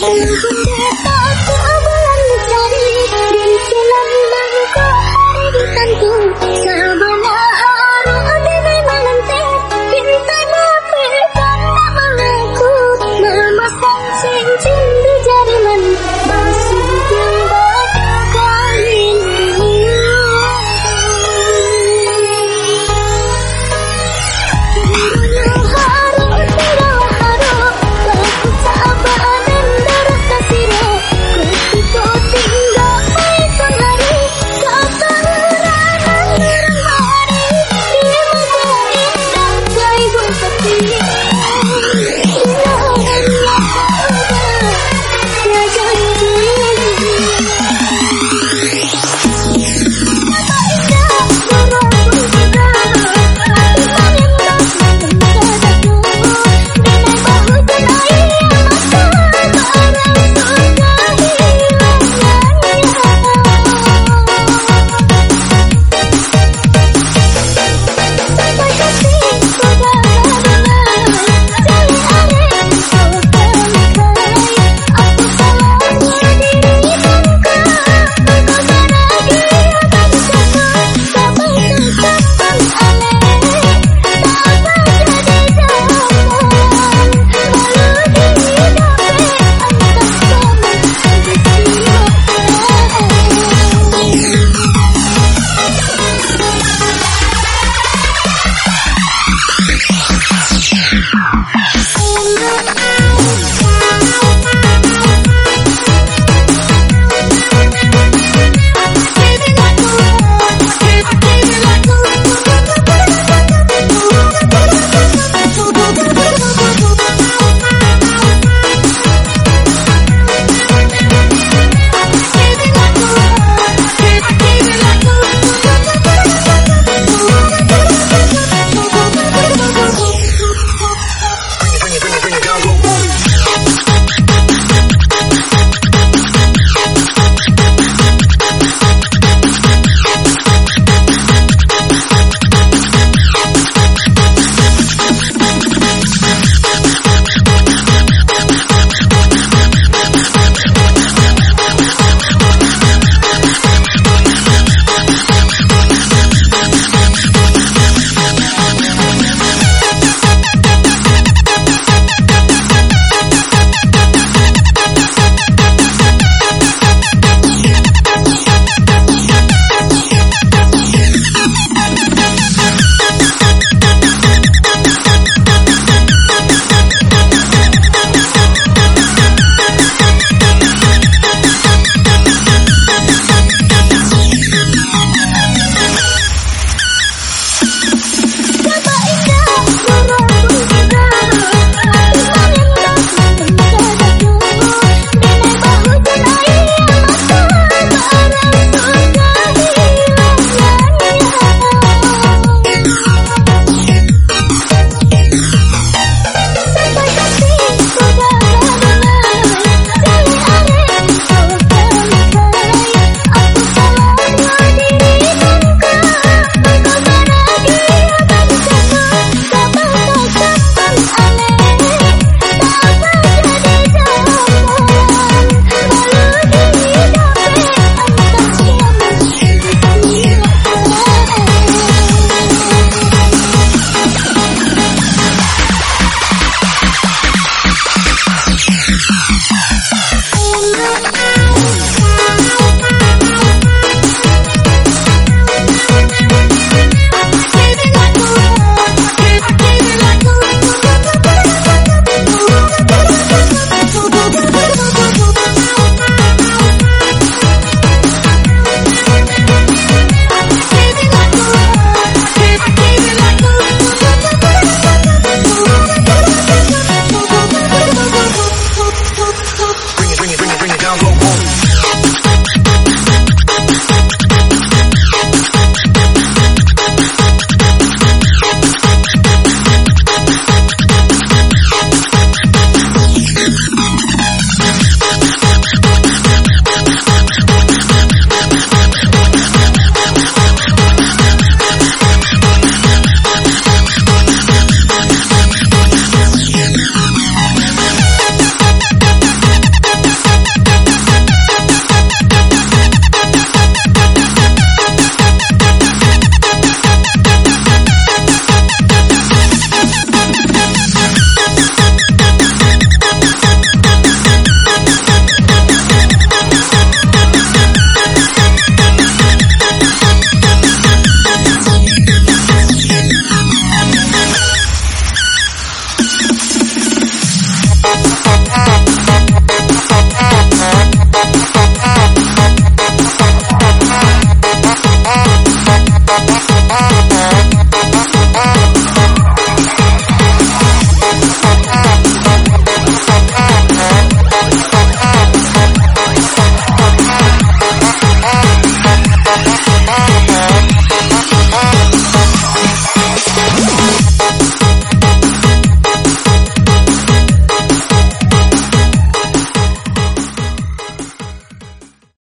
Welcome